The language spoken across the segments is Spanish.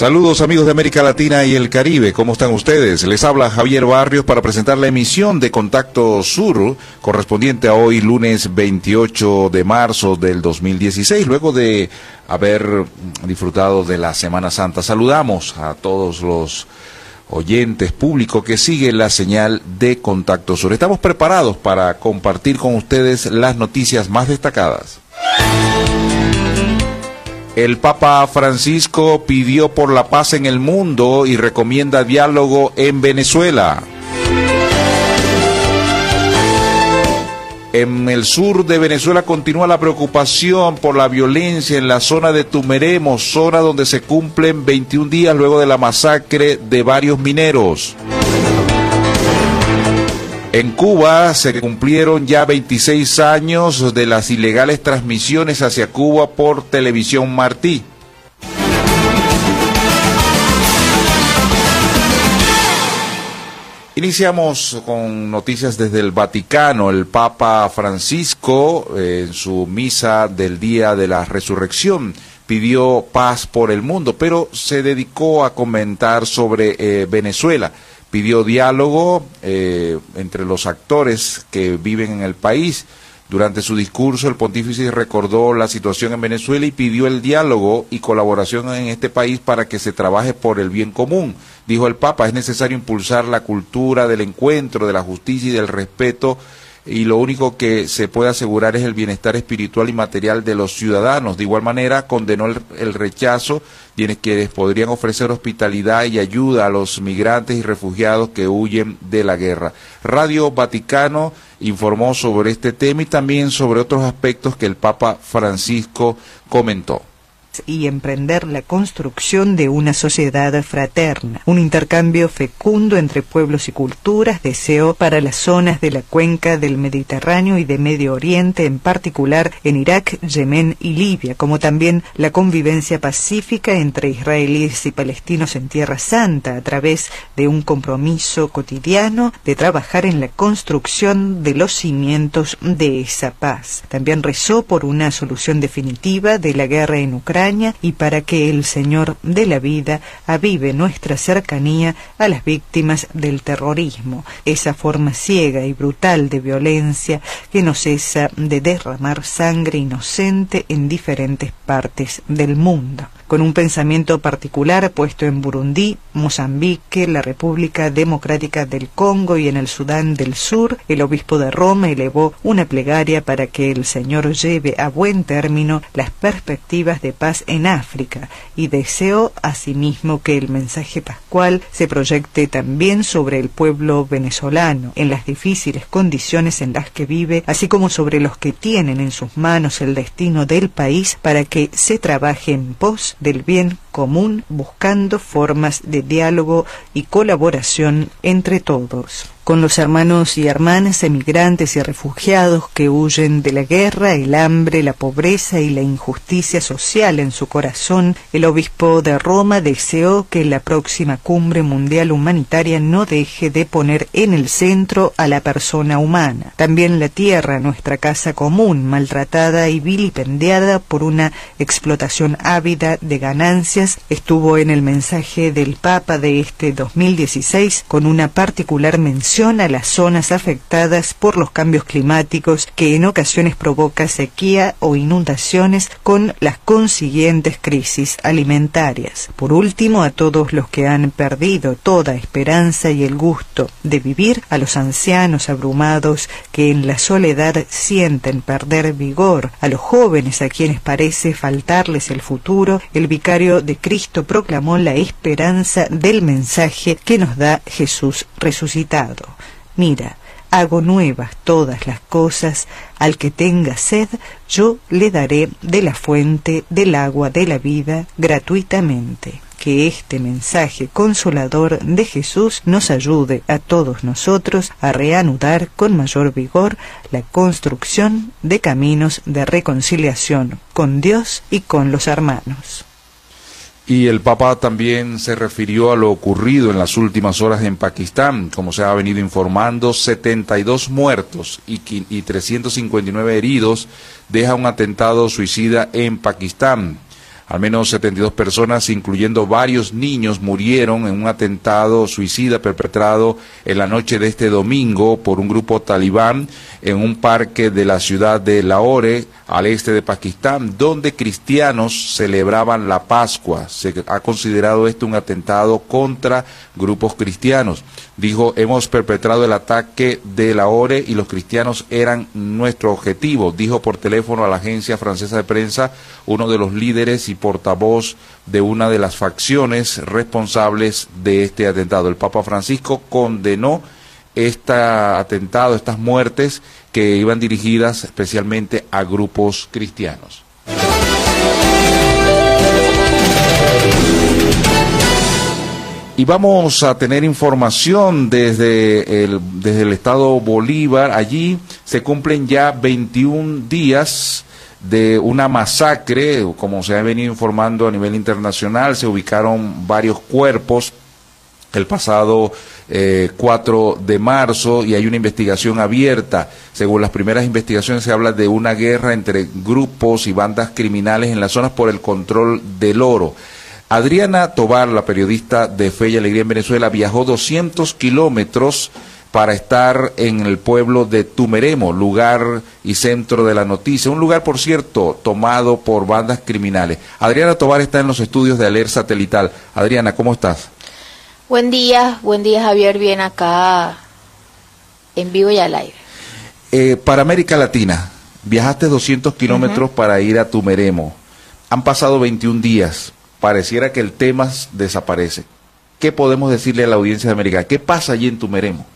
Saludos amigos de América Latina y el Caribe, ¿cómo están ustedes? Les habla Javier Barrios para presentar la emisión de Contacto Sur correspondiente a hoy lunes 28 de marzo del 2016, luego de haber disfrutado de la Semana Santa. Saludamos a todos los oyentes públicos que siguen la señal de Contacto Sur. Estamos preparados para compartir con ustedes las noticias más destacadas. El Papa Francisco pidió por la paz en el mundo y recomienda diálogo en Venezuela. En el sur de Venezuela continúa la preocupación por la violencia en la zona de Tumeremos, zona donde se cumplen 21 días luego de la masacre de varios mineros. En Cuba se cumplieron ya 26 años de las ilegales transmisiones hacia Cuba por televisión Martí. Iniciamos con noticias desde el Vaticano. El Papa Francisco, eh, en su misa del Día de la Resurrección, pidió paz por el mundo, pero se dedicó a comentar sobre eh, Venezuela pidió diálogo eh, entre los actores que viven en el país. Durante su discurso, el pontífice recordó la situación en Venezuela y pidió el diálogo y colaboración en este país para que se trabaje por el bien común. Dijo el Papa, es necesario impulsar la cultura del encuentro, de la justicia y del respeto y lo único que se puede asegurar es el bienestar espiritual y material de los ciudadanos. De igual manera, condenó el, rechazo de quienes podrían ofrecer hospitalidad y ayuda a los migrantes y refugiados que huyen de la guerra. Radio Vaticano informó sobre este tema y también sobre otros aspectos que el Papa Francisco comentó y emprender la construcción de una sociedad fraterna, un intercambio fecundo entre pueblos y culturas, deseo para las zonas de la cuenca del Mediterráneo y de Medio Oriente, en particular en Irak, Yemen y Libia, como también la convivencia pacífica entre israelíes y palestinos en Tierra Santa, a través de un compromiso cotidiano de trabajar en la construcción de los cimientos de esa paz. También rezó por una solución definitiva de la guerra en Ucrania, y para que el Señor de la vida avive nuestra cercanía a las víctimas del terrorismo, esa forma ciega y brutal de violencia que no cesa de derramar sangre inocente en diferentes partes del mundo con un pensamiento particular puesto en Burundí, Mozambique, la República Democrática del Congo y en el Sudán del Sur, el obispo de Roma elevó una plegaria para que el Señor lleve a buen término las perspectivas de paz en África y deseó asimismo que el mensaje pascual se proyecte también sobre el pueblo venezolano en las difíciles condiciones en las que vive, así como sobre los que tienen en sus manos el destino del país para que se trabaje en pos del bien común buscando formas de diálogo y colaboración entre todos con los hermanos y hermanas emigrantes y refugiados que huyen de la guerra, el hambre, la pobreza y la injusticia social en su corazón, el obispo de Roma deseó que la próxima cumbre mundial humanitaria no deje de poner en el centro a la persona humana. También la tierra, nuestra casa común, maltratada y vilipendiada por una explotación ávida de ganancias, estuvo en el mensaje del Papa de este 2016 con una particular mención a las zonas afectadas por los cambios climáticos que en ocasiones provoca sequía o inundaciones con las consiguientes crisis alimentarias. Por último, a todos los que han perdido toda esperanza y el gusto de vivir, a los ancianos abrumados que en la soledad sienten perder vigor, a los jóvenes a quienes parece faltarles el futuro, el vicario de Cristo proclamó la esperanza del mensaje que nos da Jesús resucitado. Mira, hago nuevas todas las cosas, al que tenga sed, yo le daré de la fuente del agua de la vida gratuitamente. que este mensaje consolador de Jesús nos ayude a todos nosotros a reanudar con mayor vigor la construcción de caminos de reconciliación con Dios y con los hermanos. Y el Papa también se refirió a lo ocurrido en las últimas horas en Pakistán. Como se ha venido informando, 72 muertos y, y 359 heridos deja un atentado suicida en Pakistán. Al menos 72 personas, incluyendo varios niños, murieron en un atentado suicida perpetrado en la noche de este domingo por un grupo talibán en un parque de la ciudad de Lahore, al este de Pakistán, donde cristianos celebraban la Pascua. Se ha considerado esto un atentado contra grupos cristianos. Dijo, hemos perpetrado el ataque de Lahore y los cristianos eran nuestro objetivo, dijo por teléfono a la agencia francesa de prensa uno de los líderes y portavoz de una de las facciones responsables de este atentado. El Papa Francisco condenó este atentado, estas muertes que iban dirigidas especialmente a grupos cristianos. Y vamos a tener información desde el, desde el estado Bolívar. Allí se cumplen ya 21 días de una masacre, como se ha venido informando a nivel internacional, se ubicaron varios cuerpos el pasado 4 eh, de marzo y hay una investigación abierta. Según las primeras investigaciones se habla de una guerra entre grupos y bandas criminales en las zonas por el control del oro. Adriana Tobar, la periodista de Fe y Alegría en Venezuela, viajó 200 kilómetros para estar en el pueblo de Tumeremo, lugar y centro de la noticia. Un lugar, por cierto, tomado por bandas criminales. Adriana Tobar está en los estudios de Aler Satelital. Adriana, ¿cómo estás? Buen día, buen día Javier, bien acá en vivo y al aire. Eh, para América Latina, viajaste 200 kilómetros para ir a Tumeremo. Han pasado 21 días. Pareciera que el tema desaparece. ¿Qué podemos decirle a la audiencia de América? ¿Qué pasa allí en Tumeremo?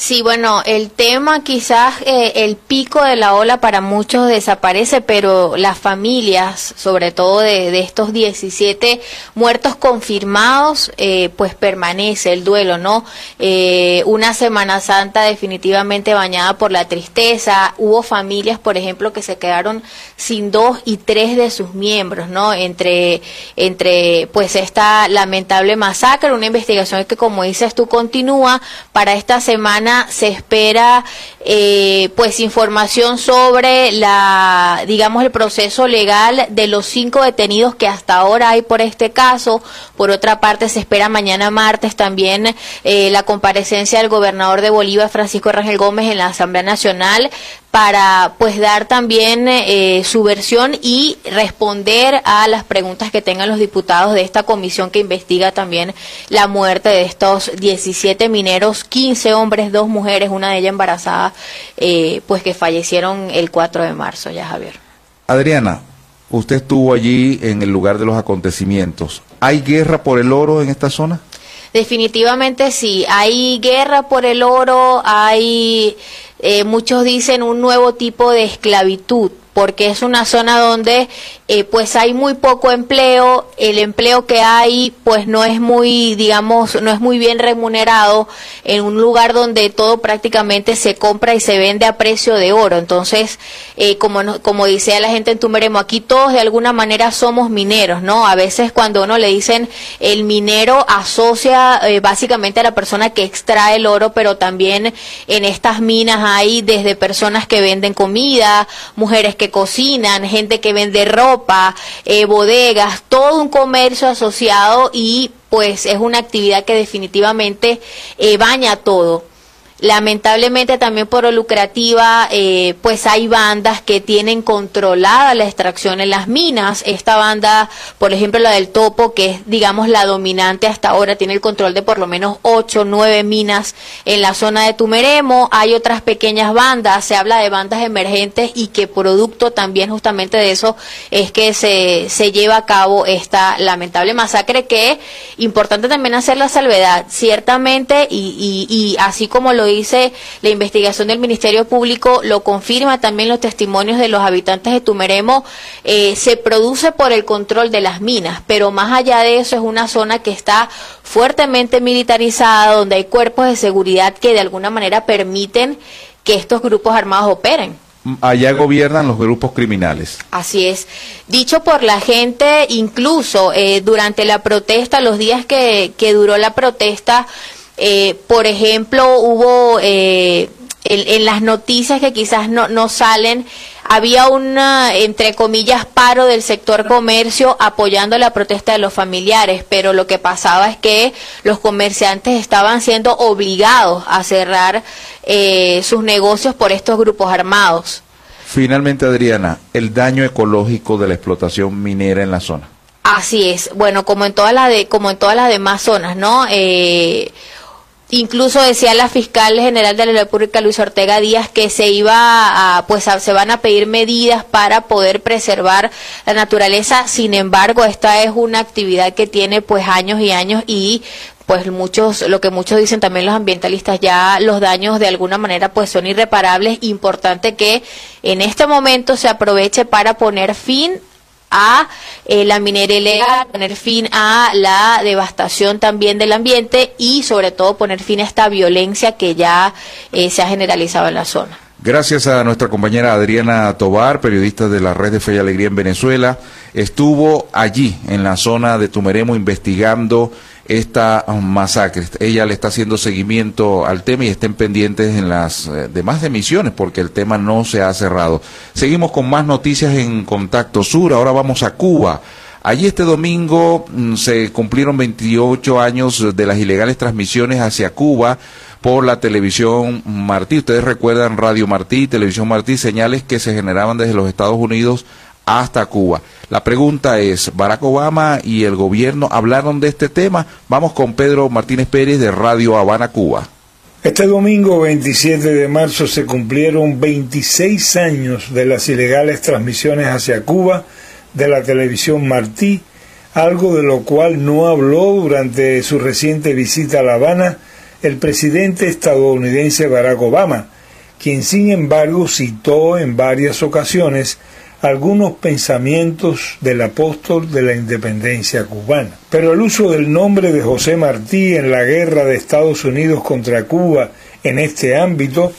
Sí, bueno, el tema quizás eh, el pico de la ola para muchos desaparece, pero las familias, sobre todo de, estos 17 muertos confirmados, eh, pues permanece el duelo, ¿no? Eh, una Semana Santa definitivamente bañada por la tristeza. Hubo familias, por ejemplo, que se quedaron sin dos y tres de sus miembros, ¿no? Entre, entre pues esta lamentable masacre, una investigación que, como dices tú, continúa para esta semana se espera eh, pues información sobre la digamos el proceso legal de los cinco detenidos que hasta ahora hay por este caso. Por otra parte se espera mañana martes también eh, la comparecencia del gobernador de Bolívar Francisco Rangel Gómez en la Asamblea Nacional para pues dar también eh, su versión y responder a las preguntas que tengan los diputados de esta comisión que investiga también la muerte de estos 17 mineros, 15 hombres, dos mujeres, una de ellas embarazada, eh, pues que fallecieron el 4 de marzo, ya Javier. Adriana, usted estuvo allí en el lugar de los acontecimientos. ¿Hay guerra por el oro en esta zona? Definitivamente sí, hay guerra por el oro, hay eh, muchos dicen un nuevo tipo de esclavitud porque es una zona donde eh, pues hay muy poco empleo, el empleo que hay pues no es muy, digamos, no es muy bien remunerado en un lugar donde todo prácticamente se compra y se vende a precio de oro. Entonces, eh, como, como dice la gente en Tumeremo, aquí todos de alguna manera somos mineros, ¿no? A veces cuando uno le dicen el minero asocia eh, básicamente a la persona que extrae el oro, pero también en estas minas hay desde personas que venden comida, mujeres cocinan, gente que vende ropa, eh, bodegas, todo un comercio asociado y pues es una actividad que definitivamente eh, baña todo. Lamentablemente también por lucrativa, eh, pues hay bandas que tienen controlada la extracción en las minas. Esta banda, por ejemplo, la del Topo, que es, digamos, la dominante hasta ahora, tiene el control de por lo menos ocho, nueve minas en la zona de Tumeremo. Hay otras pequeñas bandas, se habla de bandas emergentes y que producto también justamente de eso es que se, se lleva a cabo esta lamentable masacre que importante también hacer la salvedad. Ciertamente, y, y así como lo dice la investigación del Ministerio Público, lo confirma también los testimonios de los habitantes de Tumeremo, eh, se produce por el control de las minas, pero más allá de eso es una zona que está fuertemente militarizada, donde hay cuerpos de seguridad que de alguna manera permiten que estos grupos armados operen. Allá gobiernan los grupos criminales. Así es. Dicho por la gente, incluso eh, durante la protesta, los días que, que duró la protesta, eh, por ejemplo, hubo eh, en, las noticias que quizás no, no salen, había un, entre comillas, paro del sector comercio apoyando la protesta de los familiares, pero lo que pasaba es que los comerciantes estaban siendo obligados a cerrar eh, sus negocios por estos grupos armados. Finalmente, Adriana, el daño ecológico de la explotación minera en la zona. Así es. Bueno, como en todas las de, como en todas las demás zonas, ¿no? Eh, Incluso decía la fiscal general de la República, Luis Ortega Díaz, que se iba a, pues se van a pedir medidas para poder preservar la naturaleza. Sin embargo, esta es una actividad que tiene pues años y años y pues muchos, lo que muchos dicen también los ambientalistas, ya los daños de alguna manera pues son irreparables. Importante que en este momento se aproveche para poner fin a eh, la minería ilegal, poner fin a la devastación también del ambiente y sobre todo poner fin a esta violencia que ya eh, se ha generalizado en la zona. Gracias a nuestra compañera Adriana Tobar, periodista de la Red de Fe y Alegría en Venezuela, estuvo allí en la zona de Tumeremo investigando esta masacre. Ella le está haciendo seguimiento al tema y estén pendientes en las eh, demás emisiones porque el tema no se ha cerrado. Seguimos con más noticias en Contacto Sur. Ahora vamos a Cuba. Allí este domingo mm, se cumplieron 28 años de las ilegales transmisiones hacia Cuba por la televisión Martí. Ustedes recuerdan Radio Martí, Televisión Martí, señales que se generaban desde los Estados Unidos hasta Cuba. La pregunta es, ¿Barack Obama y el gobierno hablaron de este tema? Vamos con Pedro Martínez Pérez de Radio Habana, Cuba. Este domingo 27 de marzo se cumplieron 26 años de las ilegales transmisiones hacia Cuba de la televisión Martí, algo de lo cual no habló durante su reciente visita a La Habana el presidente estadounidense Barack Obama, quien sin embargo citó en varias ocasiones algunos pensamientos del apóstol de la independencia cubana. Pero el uso del nombre de José Martí en la guerra de Estados Unidos contra Cuba en este ámbito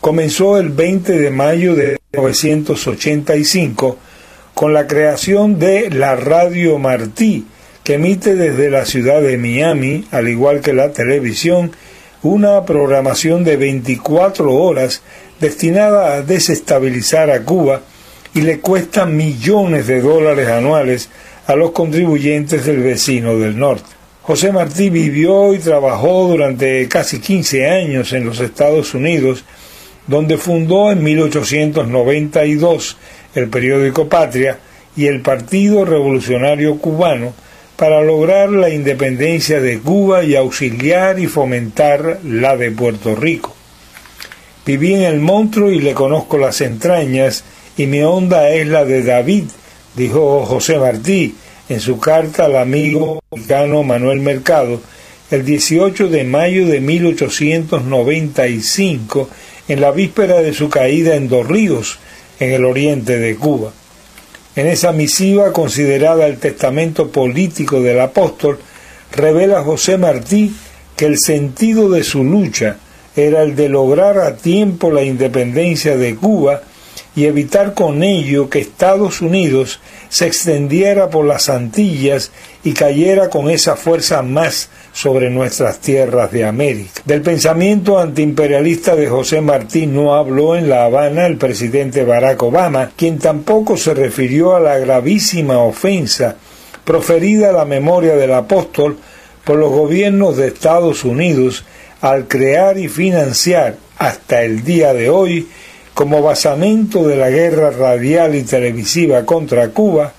comenzó el 20 de mayo de 1985 con la creación de la Radio Martí, que emite desde la ciudad de Miami, al igual que la televisión, una programación de 24 horas destinada a desestabilizar a Cuba y le cuesta millones de dólares anuales a los contribuyentes del vecino del norte. José Martí vivió y trabajó durante casi 15 años en los Estados Unidos, donde fundó en 1892 el periódico Patria y el Partido Revolucionario Cubano para lograr la independencia de Cuba y auxiliar y fomentar la de Puerto Rico. Viví en el monstruo y le conozco las entrañas y mi onda es la de David, dijo José Martí en su carta al amigo mexicano Manuel Mercado el 18 de mayo de 1895, en la víspera de su caída en Dos Ríos, en el oriente de Cuba. En esa misiva, considerada el testamento político del apóstol, revela José Martí que el sentido de su lucha era el de lograr a tiempo la independencia de Cuba y evitar con ello que Estados Unidos se extendiera por las Antillas y cayera con esa fuerza más sobre nuestras tierras de América. Del pensamiento antiimperialista de José Martí no habló en La Habana el presidente Barack Obama, quien tampoco se refirió a la gravísima ofensa proferida a la memoria del apóstol por los gobiernos de Estados Unidos al crear y financiar hasta el día de hoy como basamento de la guerra radial y televisiva contra Cuba,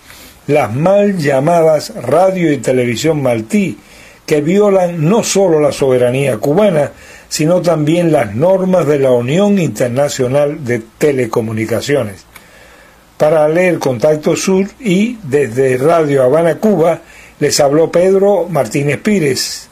las mal llamadas radio y televisión maltí, que violan no solo la soberanía cubana, sino también las normas de la Unión Internacional de Telecomunicaciones. Para leer Contacto Sur y desde Radio Habana, Cuba, les habló Pedro Martínez Pírez.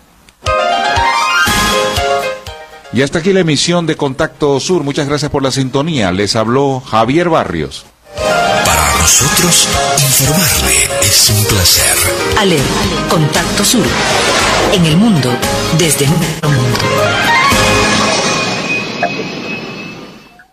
Y hasta aquí la emisión de Contacto Sur. Muchas gracias por la sintonía. Les habló Javier Barrios. Para nosotros, informarle es un placer. Ale, Contacto Sur. En el mundo, desde el mundo.